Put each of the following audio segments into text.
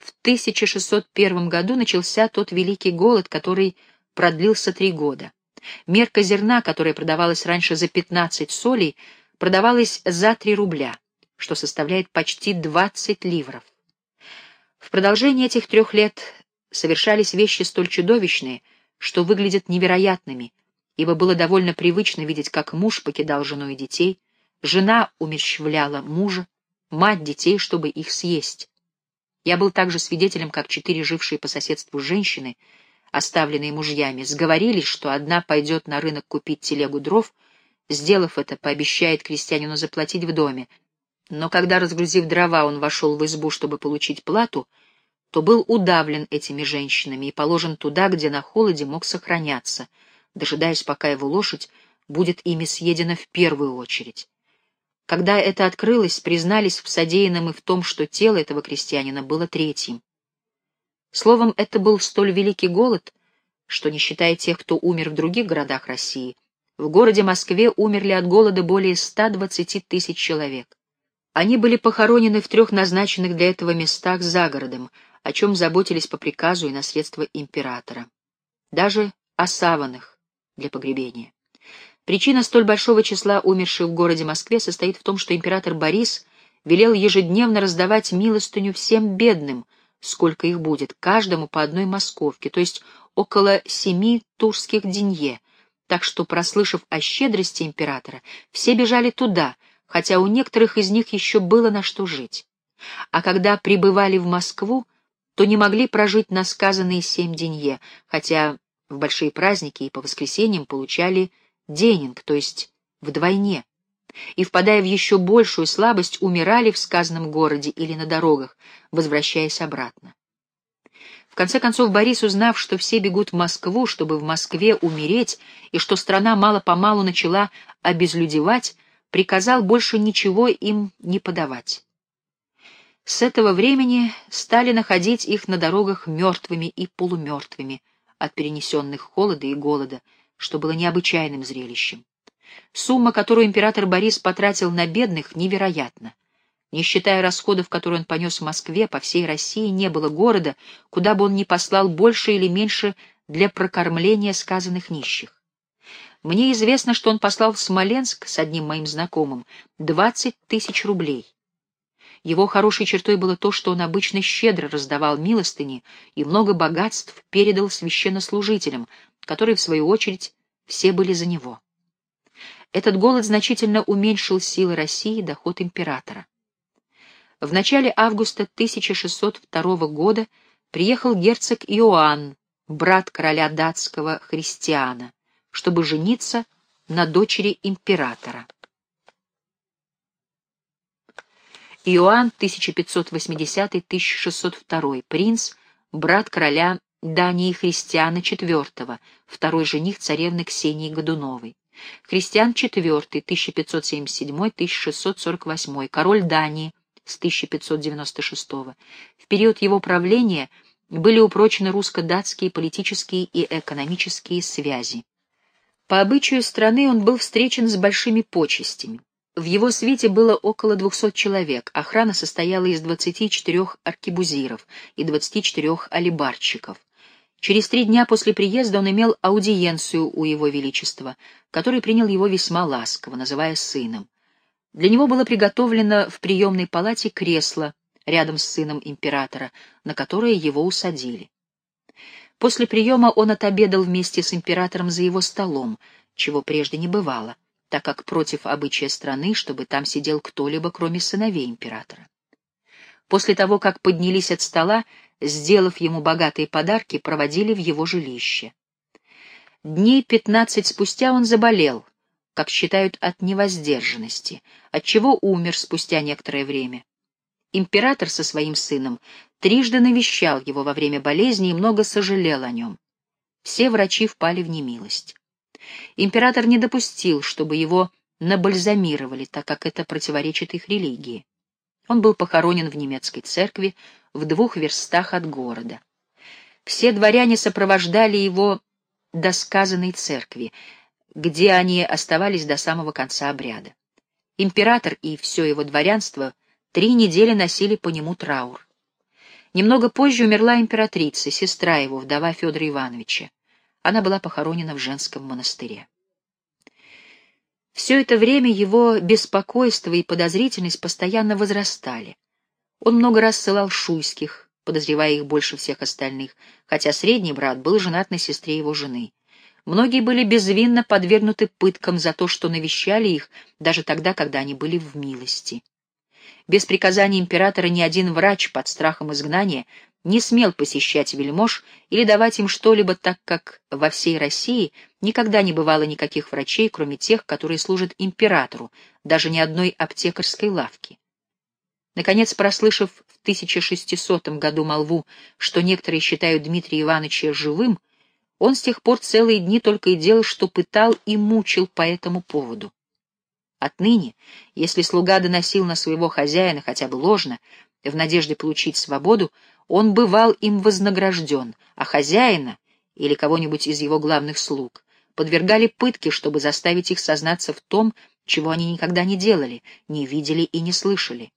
в 1601 году начался тот великий голод, который продлился три года. Мерка зерна, которая продавалась раньше за 15 солей, продавалась за 3 рубля, что составляет почти 20 ливров. В продолжении этих трех лет совершались вещи столь чудовищные, что выглядят невероятными, ибо было довольно привычно видеть, как муж покидал жену и детей, жена умерщвляла мужа, мать детей, чтобы их съесть. Я был также свидетелем, как четыре жившие по соседству женщины, оставленные мужьями, сговорились, что одна пойдет на рынок купить телегу дров, сделав это, пообещает крестьянину заплатить в доме, но когда, разгрузив дрова, он вошел в избу, чтобы получить плату, то был удавлен этими женщинами и положен туда, где на холоде мог сохраняться, дожидаясь, пока его лошадь будет ими съедена в первую очередь. Когда это открылось, признались в содеянном и в том, что тело этого крестьянина было третьим. Словом, это был столь великий голод, что, не считая тех, кто умер в других городах России, в городе Москве умерли от голода более 120 тысяч человек. Они были похоронены в трех назначенных для этого местах за городом, о чем заботились по приказу и на средства императора. Даже о саванах для погребения. Причина столь большого числа умерших в городе Москве состоит в том, что император Борис велел ежедневно раздавать милостыню всем бедным, сколько их будет, каждому по одной московке, то есть около семи турских денье, так что, прослышав о щедрости императора, все бежали туда, хотя у некоторых из них еще было на что жить. А когда прибывали в Москву, то не могли прожить на сказанные семь денье, хотя в большие праздники и по воскресеньям получали денинг, то есть вдвойне, и, впадая в еще большую слабость, умирали в сказанном городе или на дорогах, возвращаясь обратно. В конце концов, Борис, узнав, что все бегут в Москву, чтобы в Москве умереть, и что страна мало-помалу начала обезлюдевать, приказал больше ничего им не подавать. С этого времени стали находить их на дорогах мертвыми и полумертвыми от перенесенных холода и голода, что было необычайным зрелищем. Сумма, которую император Борис потратил на бедных, невероятна. Не считая расходов, которые он понес в Москве, по всей России не было города, куда бы он ни послал больше или меньше для прокормления сказанных нищих. Мне известно, что он послал в Смоленск с одним моим знакомым двадцать тысяч рублей. Его хорошей чертой было то, что он обычно щедро раздавал милостыни и много богатств передал священнослужителям, которые, в свою очередь, все были за него. Этот голод значительно уменьшил силы России и доход императора. В начале августа 1602 года приехал герцог Иоанн, брат короля датского христиана, чтобы жениться на дочери императора. Иоанн 1580-1602, принц, брат короля Дании Христиана IV, второй жених царевны Ксении Годуновой. Христиан IV, 1577-1648, король Дании с 1596. В период его правления были упрочены русско-датские политические и экономические связи. По обычаю страны он был встречен с большими почестями. В его свите было около 200 человек, охрана состояла из 24 аркебузиров и 24 алибарщиков. Через три дня после приезда он имел аудиенцию у его величества, который принял его весьма ласково, называя сыном. Для него было приготовлено в приемной палате кресло рядом с сыном императора, на которое его усадили. После приема он отобедал вместе с императором за его столом, чего прежде не бывало, так как против обычая страны, чтобы там сидел кто-либо, кроме сыновей императора. После того, как поднялись от стола, сделав ему богатые подарки, проводили в его жилище. Дней пятнадцать спустя он заболел, как считают от невоздержанности, отчего умер спустя некоторое время. Император со своим сыном трижды навещал его во время болезни и много сожалел о нем. Все врачи впали в немилость. Император не допустил, чтобы его набальзамировали, так как это противоречит их религии. Он был похоронен в немецкой церкви в двух верстах от города. Все дворяне сопровождали его до сказанной церкви, где они оставались до самого конца обряда. Император и все его дворянство три недели носили по нему траур. Немного позже умерла императрица, сестра его, вдова Федора Ивановича. Она была похоронена в женском монастыре. Все это время его беспокойство и подозрительность постоянно возрастали. Он много раз ссылал шуйских, подозревая их больше всех остальных, хотя средний брат был женат на сестре его жены. Многие были безвинно подвергнуты пыткам за то, что навещали их, даже тогда, когда они были в милости. Без приказания императора ни один врач под страхом изгнания не смел посещать вельмож или давать им что-либо, так как во всей России никогда не бывало никаких врачей, кроме тех, которые служат императору, даже ни одной аптекарской лавки. Наконец, прослышав в 1600 году молву, что некоторые считают Дмитрия Ивановича живым, он с тех пор целые дни только и делал, что пытал и мучил по этому поводу. Отныне, если слуга доносил на своего хозяина хотя бы ложно, в надежде получить свободу, он бывал им вознагражден, а хозяина или кого-нибудь из его главных слуг подвергали пытке, чтобы заставить их сознаться в том, чего они никогда не делали, не видели и не слышали.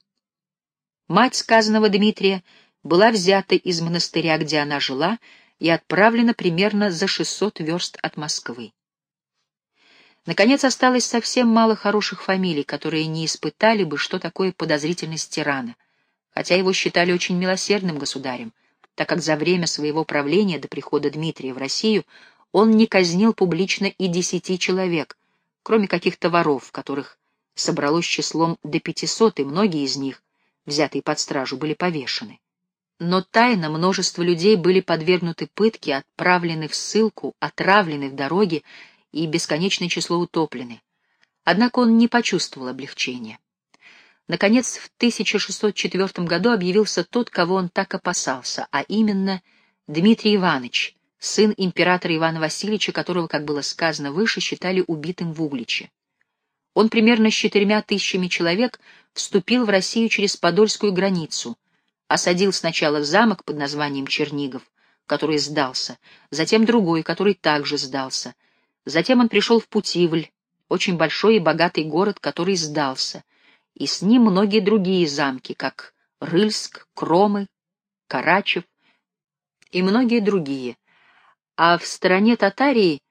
Мать сказанного Дмитрия была взята из монастыря, где она жила, и отправлена примерно за 600 верст от Москвы. Наконец, осталось совсем мало хороших фамилий, которые не испытали бы, что такое подозрительность тирана, хотя его считали очень милосердным государем, так как за время своего правления до прихода Дмитрия в Россию он не казнил публично и десяти человек, кроме каких-то воров, которых собралось числом до пятисот, и многие из них, взятые под стражу, были повешены. Но тайно множество людей были подвергнуты пытке, отправлены в ссылку, отравлены в дороге и бесконечное число утоплены. Однако он не почувствовал облегчения. Наконец, в 1604 году объявился тот, кого он так опасался, а именно Дмитрий Иванович, сын императора Ивана Васильевича, которого, как было сказано выше, считали убитым в Угличе. Он примерно с четырьмя тысячами человек вступил в Россию через Подольскую границу, осадил сначала замок под названием Чернигов, который сдался, затем другой, который также сдался, Затем он пришел в Путивль, очень большой и богатый город, который сдался, и с ним многие другие замки, как Рыльск, Кромы, Карачев и многие другие. А в стороне Татарии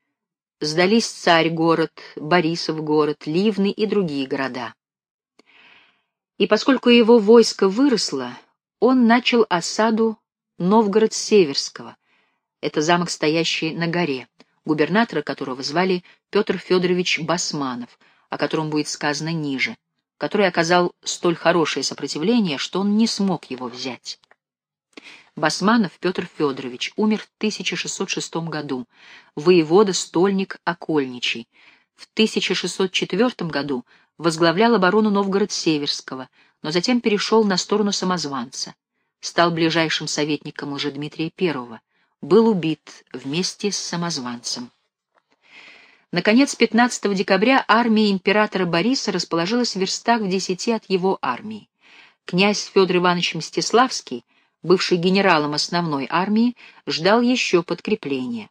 сдались Царь-город, Борисов-город, Ливны и другие города. И поскольку его войско выросло, он начал осаду Новгород-Северского, это замок, стоящий на горе, губернатора которого звали Петр Федорович Басманов, о котором будет сказано ниже, который оказал столь хорошее сопротивление, что он не смог его взять. Басманов Петр Федорович умер в 1606 году, воевода стольник Окольничий. В 1604 году возглавлял оборону Новгород-Северского, но затем перешел на сторону самозванца. Стал ближайшим советником Лжедмитрия I был убит вместе с самозванцем. Наконец, 15 декабря армия императора Бориса расположилась в верстах в десяти от его армии. Князь Федор Иванович Мстиславский, бывший генералом основной армии, ждал еще подкрепления.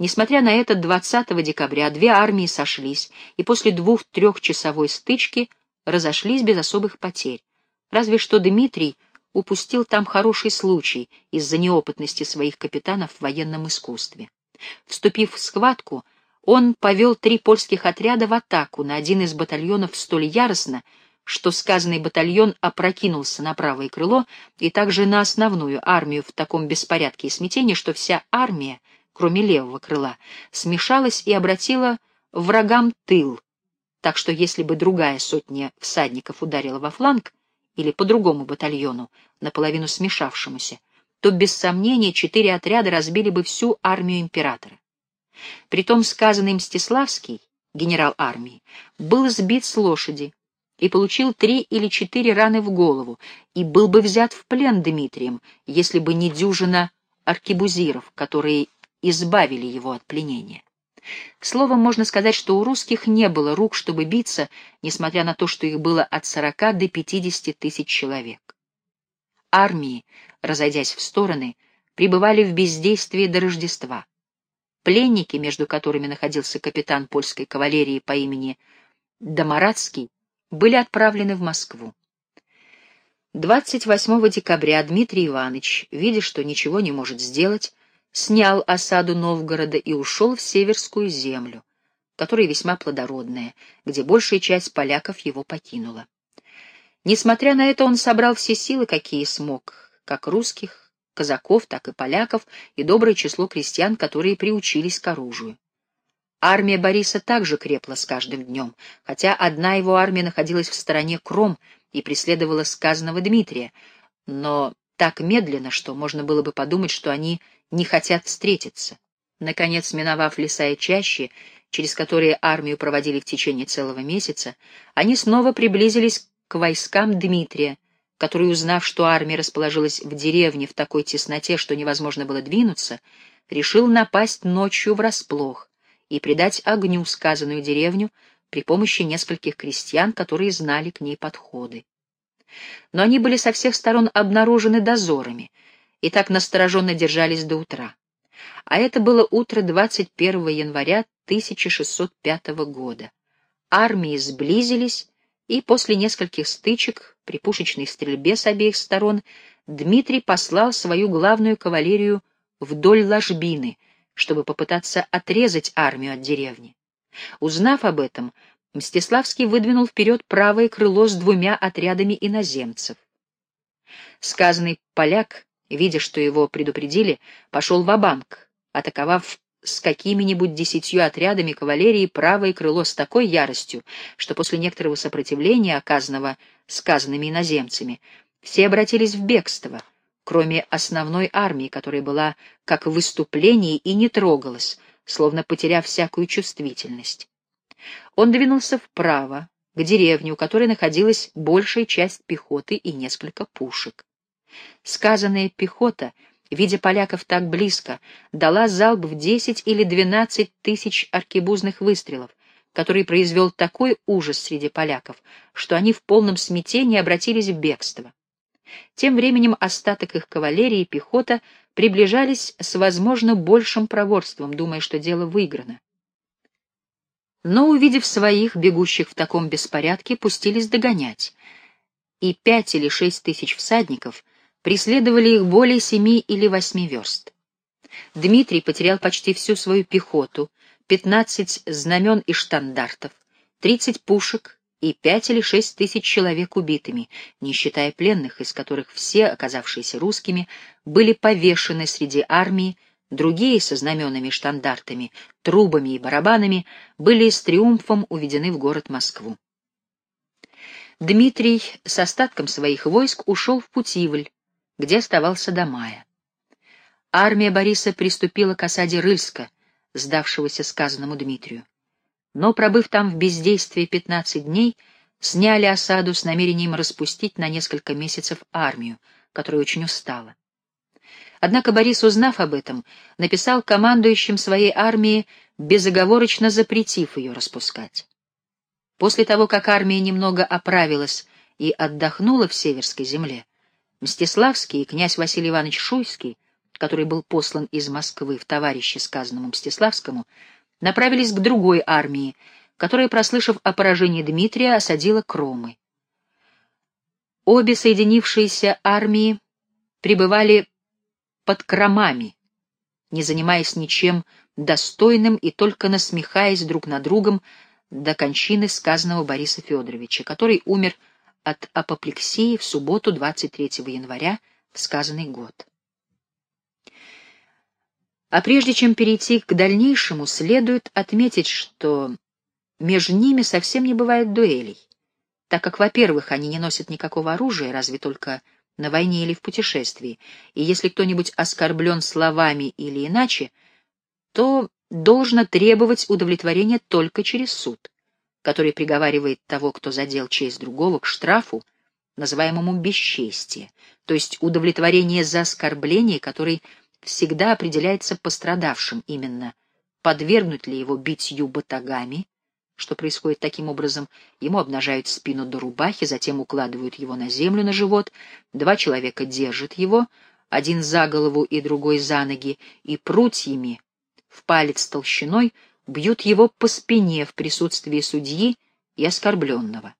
Несмотря на это, 20 декабря две армии сошлись и после двух-трехчасовой стычки разошлись без особых потерь. Разве что Дмитрий упустил там хороший случай из-за неопытности своих капитанов в военном искусстве. Вступив в схватку, он повел три польских отряда в атаку на один из батальонов столь яростно, что сказанный батальон опрокинулся на правое крыло и также на основную армию в таком беспорядке и смятении, что вся армия, кроме левого крыла, смешалась и обратила врагам тыл, так что если бы другая сотня всадников ударила во фланг, или по другому батальону, наполовину смешавшемуся, то без сомнения четыре отряда разбили бы всю армию императора. Притом сказанный Мстиславский, генерал армии, был сбит с лошади и получил три или четыре раны в голову и был бы взят в плен Дмитрием, если бы не дюжина аркебузиров, которые избавили его от пленения. Словом, можно сказать, что у русских не было рук, чтобы биться, несмотря на то, что их было от 40 до 50 тысяч человек. Армии, разойдясь в стороны, пребывали в бездействии до Рождества. Пленники, между которыми находился капитан польской кавалерии по имени Домарадский, были отправлены в Москву. 28 декабря Дмитрий Иванович, видя, что ничего не может сделать, снял осаду Новгорода и ушел в Северскую землю, которая весьма плодородная, где большая часть поляков его покинула. Несмотря на это, он собрал все силы, какие смог, как русских, казаков, так и поляков, и доброе число крестьян, которые приучились к оружию. Армия Бориса также крепла с каждым днем, хотя одна его армия находилась в стороне Кром и преследовала сказанного Дмитрия, но так медленно, что можно было бы подумать, что они не хотят встретиться. Наконец, миновав леса и чащи, через которые армию проводили в течение целого месяца, они снова приблизились к войскам Дмитрия, который, узнав, что армия расположилась в деревне в такой тесноте, что невозможно было двинуться, решил напасть ночью врасплох и придать огню сказанную деревню при помощи нескольких крестьян, которые знали к ней подходы. Но они были со всех сторон обнаружены дозорами и так настороженно держались до утра. А это было утро 21 января 1605 года. Армии сблизились, и после нескольких стычек при пушечной стрельбе с обеих сторон Дмитрий послал свою главную кавалерию вдоль ложбины, чтобы попытаться отрезать армию от деревни. Узнав об этом, Мстиславский выдвинул вперед правое крыло с двумя отрядами иноземцев. Сказанный поляк, видя, что его предупредили, пошел в банк атаковав с какими-нибудь десятью отрядами кавалерии правое крыло с такой яростью, что после некоторого сопротивления, оказанного сказанными иноземцами, все обратились в бегство, кроме основной армии, которая была как в выступлении и не трогалась, словно потеряв всякую чувствительность. Он двинулся вправо, к деревне, у которой находилась большая часть пехоты и несколько пушек. Сказанная пехота — видя поляков так близко, дала залп в десять или двенадцать тысяч аркебузных выстрелов, который произвел такой ужас среди поляков, что они в полном смятении обратились в бегство. Тем временем остаток их кавалерии и пехота приближались с, возможно, большим проворством, думая, что дело выиграно. Но, увидев своих, бегущих в таком беспорядке, пустились догонять, и пять или шесть тысяч всадников — преследовали их более семи или восьми верст. Дмитрий потерял почти всю свою пехоту, пятнадцать знамен и штандартов, тридцать пушек и пять или шесть тысяч человек убитыми, не считая пленных, из которых все, оказавшиеся русскими, были повешены среди армии, другие со знаменами и штандартами, трубами и барабанами были с триумфом уведены в город Москву. Дмитрий с остатком своих войск ушел в Путивль, где оставался до мая. Армия Бориса приступила к осаде Рыльска, сдавшегося сказанному Дмитрию. Но, пробыв там в бездействии 15 дней, сняли осаду с намерением распустить на несколько месяцев армию, которая очень устала. Однако Борис, узнав об этом, написал командующим своей армии, безоговорочно запретив ее распускать. После того, как армия немного оправилась и отдохнула в Северской земле, Мстиславский и князь Василий Иванович Шуйский, который был послан из Москвы в товарищи сказанному Мстиславскому, направились к другой армии, которая, прослышав о поражении Дмитрия, осадила Кромы. Обе соединившиеся армии пребывали под Кромами, не занимаясь ничем достойным и только насмехаясь друг над другом до кончины сказанного Бориса Федоровича, который умер от апоплексии в субботу 23 января в сказанный год. А прежде чем перейти к дальнейшему, следует отметить, что между ними совсем не бывает дуэлей, так как, во-первых, они не носят никакого оружия, разве только на войне или в путешествии, и если кто-нибудь оскорблен словами или иначе, то должно требовать удовлетворения только через суд который приговаривает того, кто задел честь другого, к штрафу, называемому бесчестие, то есть удовлетворение за оскорбление, который всегда определяется пострадавшим именно, подвергнуть ли его битью батагами, что происходит таким образом, ему обнажают спину до рубахи, затем укладывают его на землю на живот, два человека держат его, один за голову и другой за ноги, и прутьями в палец толщиной бьют его по спине в присутствии судьи и оскорбленного.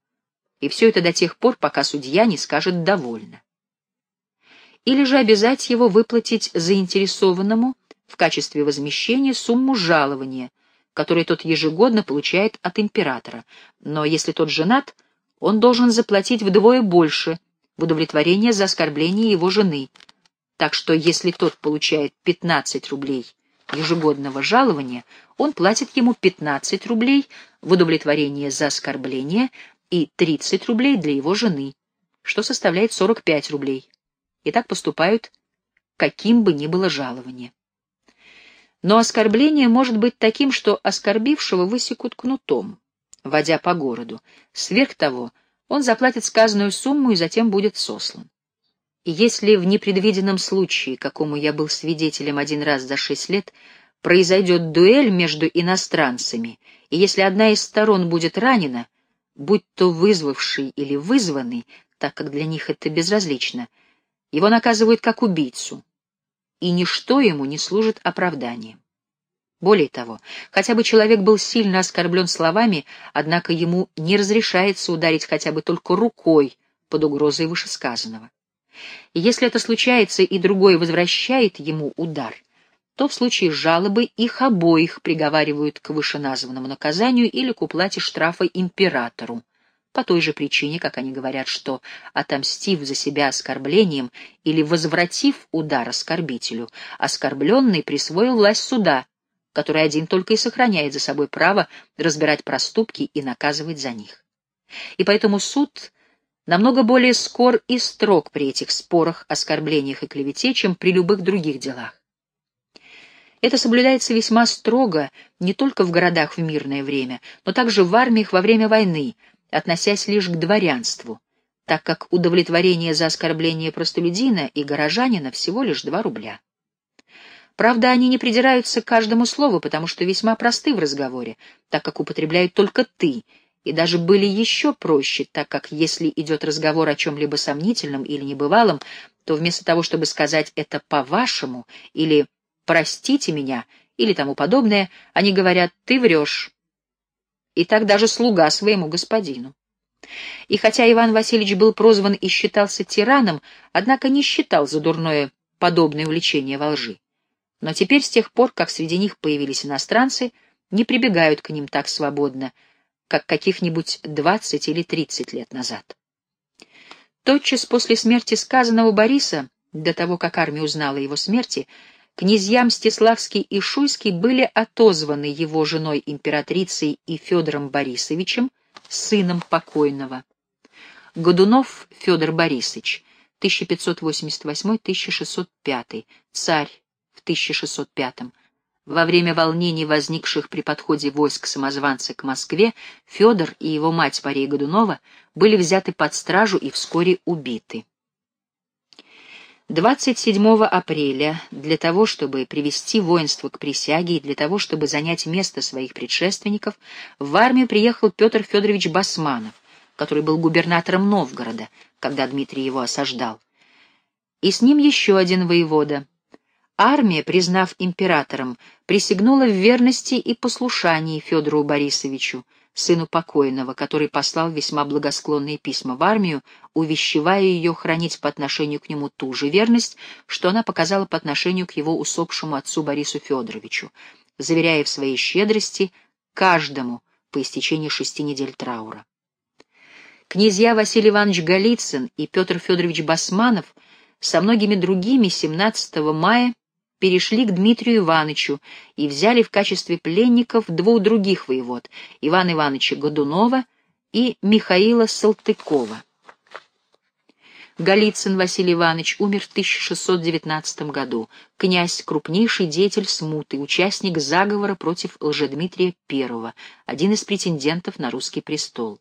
и все это до тех пор, пока судья не скажет «довольно». Или же обязать его выплатить заинтересованному в качестве возмещения сумму жалования, которое тот ежегодно получает от императора, но если тот женат, он должен заплатить вдвое больше в удовлетворение за оскорбление его жены, так что если тот получает 15 рублей ежегодного жалования, он платит ему 15 рублей в удовлетворение за оскорбление и 30 рублей для его жены, что составляет 45 рублей. И так поступают, каким бы ни было жалование. Но оскорбление может быть таким, что оскорбившего высекут кнутом, водя по городу. Сверх того, он заплатит сказанную сумму и затем будет сослан. Если в непредвиденном случае, какому я был свидетелем один раз за шесть лет, произойдет дуэль между иностранцами, и если одна из сторон будет ранена, будь то вызвавший или вызванный, так как для них это безразлично, его наказывают как убийцу, и ничто ему не служит оправданием. Более того, хотя бы человек был сильно оскорблен словами, однако ему не разрешается ударить хотя бы только рукой под угрозой вышесказанного. И если это случается и другой возвращает ему удар, то в случае жалобы их обоих приговаривают к вышеназванному наказанию или к уплате штрафа императору, по той же причине, как они говорят, что, отомстив за себя оскорблением или возвратив удар оскорбителю, оскорбленный присвоил власть суда, который один только и сохраняет за собой право разбирать проступки и наказывать за них. И поэтому суд намного более скор и строг при этих спорах, оскорблениях и клевете, чем при любых других делах. Это соблюдается весьма строго не только в городах в мирное время, но также в армиях во время войны, относясь лишь к дворянству, так как удовлетворение за оскорбление простолюдина и горожанина всего лишь два рубля. Правда, они не придираются к каждому слову, потому что весьма просты в разговоре, так как употребляют только «ты», и даже были еще проще, так как если идет разговор о чем-либо сомнительном или небывалом, то вместо того, чтобы сказать «это по-вашему» или «простите меня» или тому подобное, они говорят «ты врешь». И так даже слуга своему господину. И хотя Иван Васильевич был прозван и считался тираном, однако не считал за дурное подобное увлечение во лжи. Но теперь, с тех пор, как среди них появились иностранцы, не прибегают к ним так свободно, как каких-нибудь двадцать или тридцать лет назад. Тотчас после смерти сказанного Бориса, до того, как армия узнала его смерти, князья Мстиславский и Шуйский были отозваны его женой императрицей и Федором Борисовичем, сыном покойного. Годунов Федор Борисович, 1588-1605, царь, в 1605 во время волнений, возникших при подходе войск самозванца к Москве, Федор и его мать Мария Годунова были взяты под стражу и вскоре убиты. 27 апреля для того, чтобы привести воинство к присяге и для того, чтобы занять место своих предшественников, в армию приехал Петр Федорович Басманов, который был губернатором Новгорода, когда Дмитрий его осаждал. И с ним еще один воевода — Армия, признав императором, присягнула в верности и послушании Федору Борисовичу, сыну покойного, который послал весьма благосклонные письма в армию, увещевая ее хранить по отношению к нему ту же верность, что она показала по отношению к его усопшему отцу Борису Федоровичу, заверяя в своей щедрости каждому по истечении шести недель траура. Князья Василий Иванович Голицын и Петр Федорович Басманов со многими другими 17 мая перешли к Дмитрию Ивановичу и взяли в качестве пленников двух других воевод — Ивана Ивановича Годунова и Михаила Салтыкова. Голицын Василий Иванович умер в 1619 году. Князь, крупнейший деятель смуты, участник заговора против Лжедмитрия I, один из претендентов на русский престол.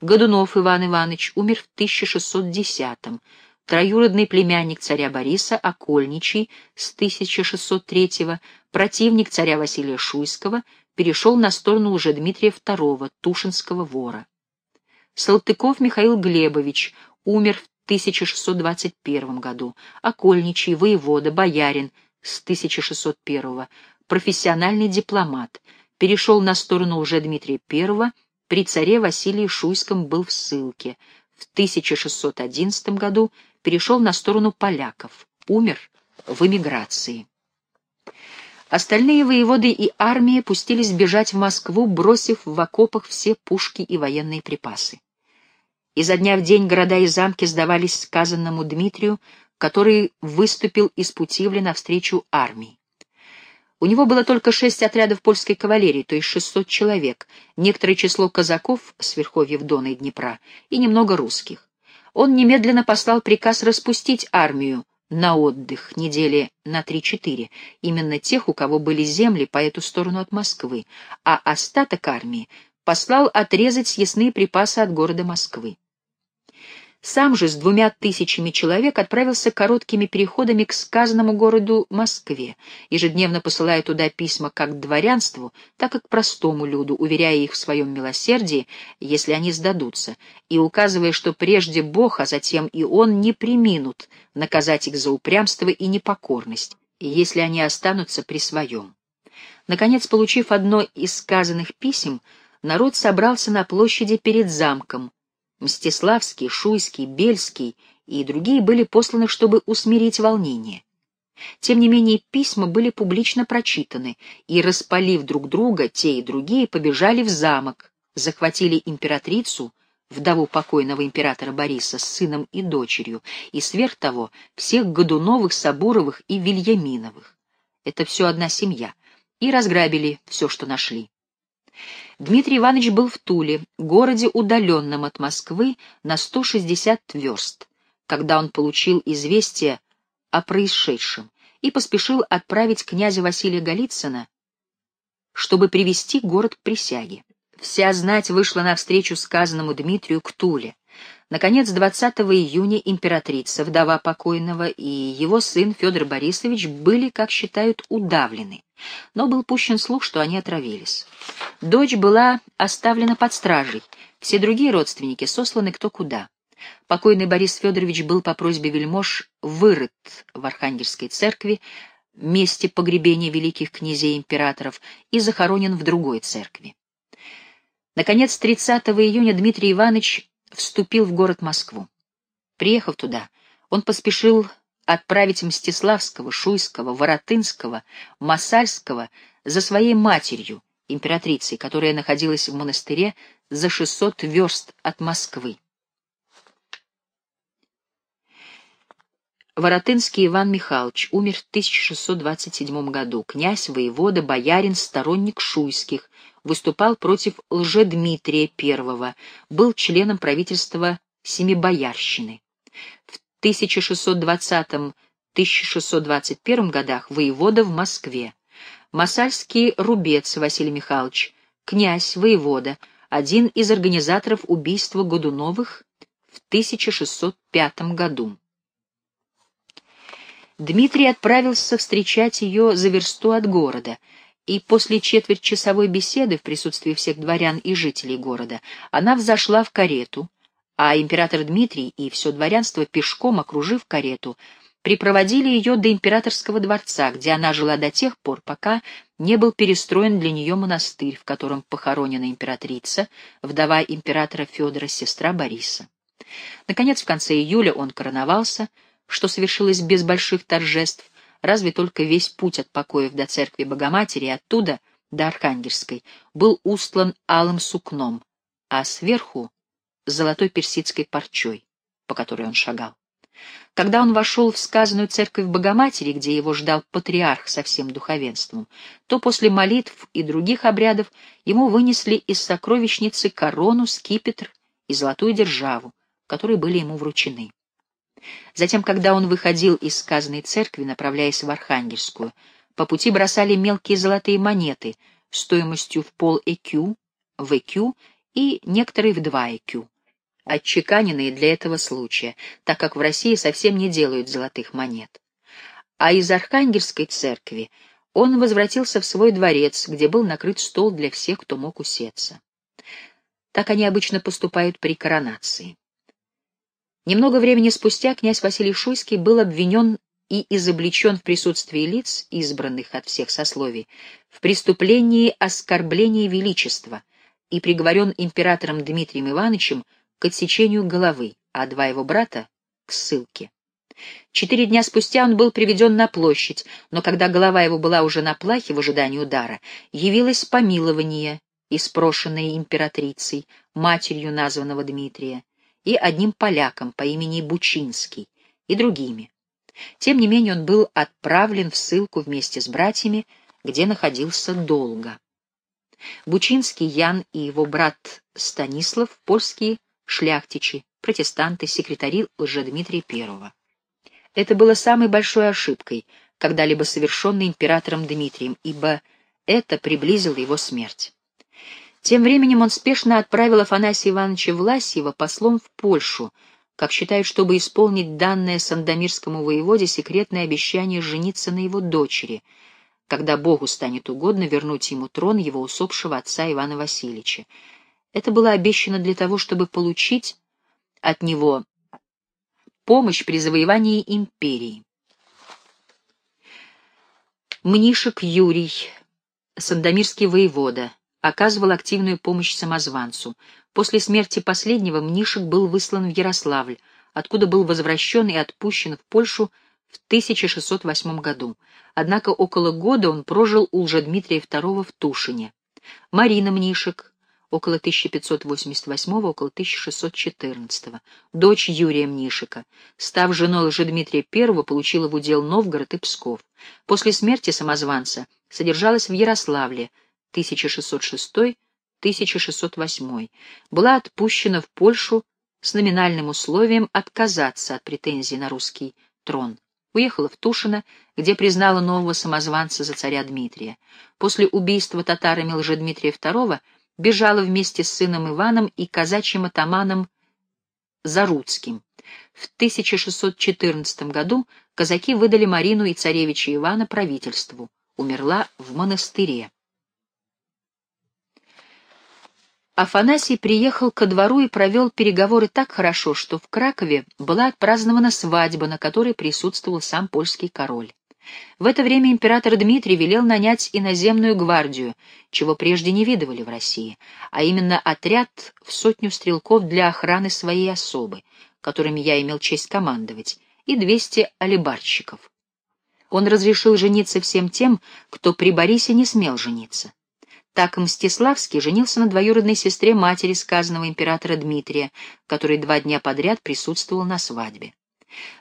Годунов Иван Иванович умер в 1610 году троюродный племянник царя Бориса, окольничий с 1603 противник царя Василия Шуйского, перешел на сторону уже Дмитрия II, Тушинского вора. Салтыков Михаил Глебович умер в 1621 году, окольничий, воевода, боярин с 1601 профессиональный дипломат, перешел на сторону уже Дмитрия I при царе Василии Шуйском был в ссылке. В 1611 году перешел на сторону поляков, умер в эмиграции. Остальные воеводы и армии пустились бежать в Москву, бросив в окопах все пушки и военные припасы. Изо дня в день города и замки сдавались сказанному Дмитрию, который выступил из Путивля навстречу армии. У него было только шесть отрядов польской кавалерии, то есть 600 человек, некоторое число казаков с верховьев Дона и Днепра и немного русских. Он немедленно послал приказ распустить армию на отдых недели на 3-4, именно тех, у кого были земли по эту сторону от Москвы, а остаток армии послал отрезать съестные припасы от города Москвы. Сам же с двумя тысячами человек отправился короткими переходами к сказанному городу Москве, ежедневно посылая туда письма как дворянству, так и к простому люду, уверяя их в своем милосердии, если они сдадутся, и указывая, что прежде Бог, а затем и Он не приминут наказать их за упрямство и непокорность, если они останутся при своем. Наконец, получив одно из сказанных писем, народ собрался на площади перед замком, Мстиславский, Шуйский, Бельский и другие были посланы, чтобы усмирить волнение. Тем не менее, письма были публично прочитаны, и, распалив друг друга, те и другие побежали в замок, захватили императрицу, вдову покойного императора Бориса с сыном и дочерью, и сверх того всех Годуновых, Сабуровых и Вильяминовых. Это все одна семья. И разграбили все, что нашли. Дмитрий Иванович был в Туле, городе, удаленном от Москвы на 160 верст, когда он получил известие о происшедшем и поспешил отправить князя Василия Голицына, чтобы привести город к присяге. Вся знать вышла навстречу сказанному Дмитрию к Туле. Наконец, 20 июня императрица, вдова покойного, и его сын Федор Борисович были, как считают, удавлены, но был пущен слух, что они отравились. Дочь была оставлена под стражей, все другие родственники сосланы кто куда. Покойный Борис Федорович был по просьбе вельмож вырыт в Архангельской церкви, месте погребения великих князей императоров, и захоронен в другой церкви. Наконец, 30 июня Дмитрий Иванович вступил в город Москву. Приехав туда, он поспешил отправить Мстиславского, Шуйского, Воротынского, Масальского за своей матерью, императрицей, которая находилась в монастыре за 600 верст от Москвы. Воротынский Иван Михайлович умер в 1627 году. Князь, воевода, боярин, сторонник Шуйских, выступал против Лжедмитрия I, был членом правительства Семибоярщины. В 1620-1621 годах воевода в Москве. Масальский рубец Василий Михайлович, князь, воевода, один из организаторов убийства Годуновых в 1605 году. Дмитрий отправился встречать ее за версту от города — и после четвертьчасовой беседы в присутствии всех дворян и жителей города она взошла в карету, а император Дмитрий и все дворянство пешком, окружив карету, припроводили ее до императорского дворца, где она жила до тех пор, пока не был перестроен для нее монастырь, в котором похоронена императрица, вдова императора Федора, сестра Бориса. Наконец, в конце июля он короновался, что совершилось без больших торжеств, разве только весь путь от покоев до церкви Богоматери и оттуда до Архангельской был устлан алым сукном, а сверху — золотой персидской парчой, по которой он шагал. Когда он вошел в сказанную церковь Богоматери, где его ждал патриарх со всем духовенством, то после молитв и других обрядов ему вынесли из сокровищницы корону, скипетр и золотую державу, которые были ему вручены. Затем, когда он выходил из сказанной церкви, направляясь в Архангельскую, по пути бросали мелкие золотые монеты стоимостью в пол ЭКЮ, в ЭКЮ и некоторые в два ЭКЮ, отчеканенные для этого случая, так как в России совсем не делают золотых монет. А из Архангельской церкви он возвратился в свой дворец, где был накрыт стол для всех, кто мог усеться. Так они обычно поступают при коронации. Немного времени спустя князь Василий Шуйский был обвинен и изобличен в присутствии лиц, избранных от всех сословий, в преступлении оскорбления величества и приговорен императором Дмитрием Ивановичем к отсечению головы, а два его брата — к ссылке. Четыре дня спустя он был приведен на площадь, но когда голова его была уже на плахе в ожидании удара, явилось помилование, испрошенное императрицей, матерью названного Дмитрия, и одним поляком по имени Бучинский, и другими. Тем не менее он был отправлен в ссылку вместе с братьями, где находился долго. Бучинский Ян и его брат Станислав — польские шляхтичи, протестанты, секретари Лжедмитрия I. Это было самой большой ошибкой, когда-либо совершенной императором Дмитрием, ибо это приблизило его смерть. Тем временем он спешно отправил Афанасия Ивановича Власьева послом в Польшу, как считают, чтобы исполнить данное Сандомирскому воеводе секретное обещание жениться на его дочери, когда Богу станет угодно вернуть ему трон его усопшего отца Ивана Васильевича. Это было обещано для того, чтобы получить от него помощь при завоевании империи. Мнишек Юрий, сандомирский воевода, оказывал активную помощь самозванцу. После смерти последнего Мнишек был выслан в Ярославль, откуда был возвращен и отпущен в Польшу в 1608 году. Однако около года он прожил у Лжедмитрия II в Тушине. Марина Мнишек, около 1588 около 1614 дочь Юрия Мнишика, став женой Лжедмитрия I, получила в удел Новгород и Псков. После смерти самозванца содержалась в Ярославле 1606-1608, была отпущена в Польшу с номинальным условием отказаться от претензий на русский трон. Уехала в Тушино, где признала нового самозванца за царя Дмитрия. После убийства татарами Лжедмитрия II бежала вместе с сыном Иваном и казачьим атаманом Заруцким. В 1614 году казаки выдали Марину и царевича Ивана правительству. Умерла в монастыре. Афанасий приехал ко двору и провел переговоры так хорошо, что в Кракове была отпразднована свадьба, на которой присутствовал сам польский король. В это время император Дмитрий велел нанять иноземную гвардию, чего прежде не видывали в России, а именно отряд в сотню стрелков для охраны своей особы, которыми я имел честь командовать, и 200 алибарщиков. Он разрешил жениться всем тем, кто при Борисе не смел жениться. Так Мстиславский женился на двоюродной сестре матери сказанного императора Дмитрия, который два дня подряд присутствовал на свадьбе.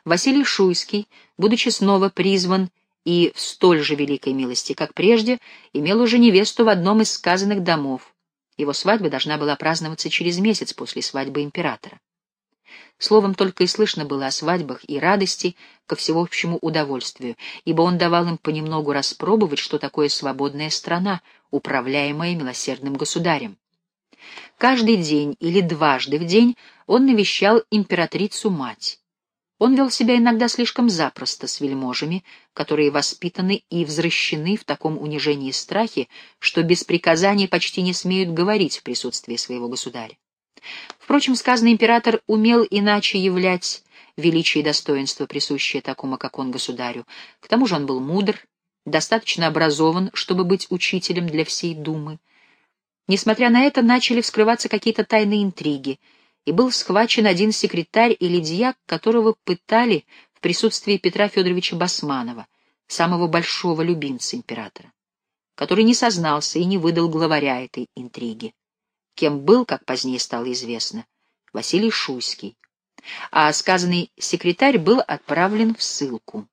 Василий Шуйский, будучи снова призван и в столь же великой милости, как прежде, имел уже невесту в одном из сказанных домов. Его свадьба должна была праздноваться через месяц после свадьбы императора. Словом, только и слышно было о свадьбах и радости ко всеобщему удовольствию, ибо он давал им понемногу распробовать, что такое свободная страна, управляемая милосердным государем. Каждый день или дважды в день он навещал императрицу-мать. Он вел себя иногда слишком запросто с вельможами, которые воспитаны и взращены в таком унижении и страхе, что без приказаний почти не смеют говорить в присутствии своего государя. Впрочем, сказанный император умел иначе являть величие и достоинство, присущее такому, как он, государю. К тому же он был мудр, достаточно образован, чтобы быть учителем для всей думы. Несмотря на это, начали вскрываться какие-то тайные интриги — и был схвачен один секретарь или дьяк, которого пытали в присутствии Петра Федоровича Басманова, самого большого любимца императора, который не сознался и не выдал главаря этой интриги. Кем был, как позднее стало известно, Василий Шуйский, а сказанный секретарь был отправлен в ссылку.